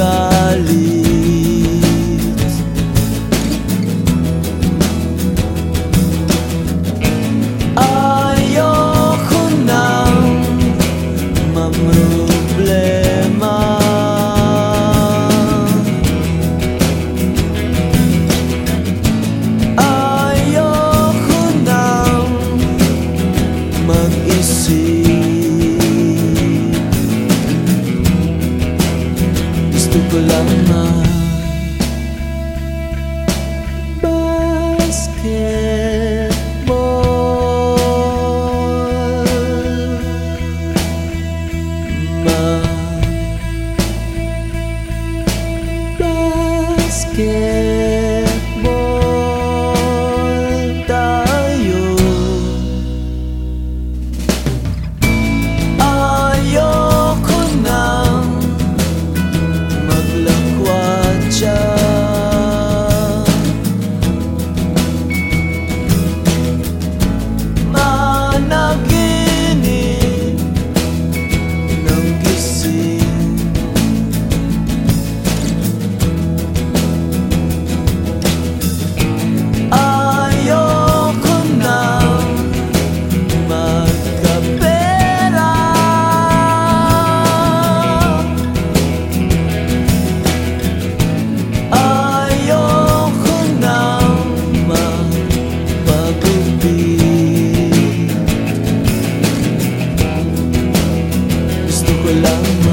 ali. Gusto ko lang na Gusto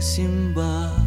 magsimba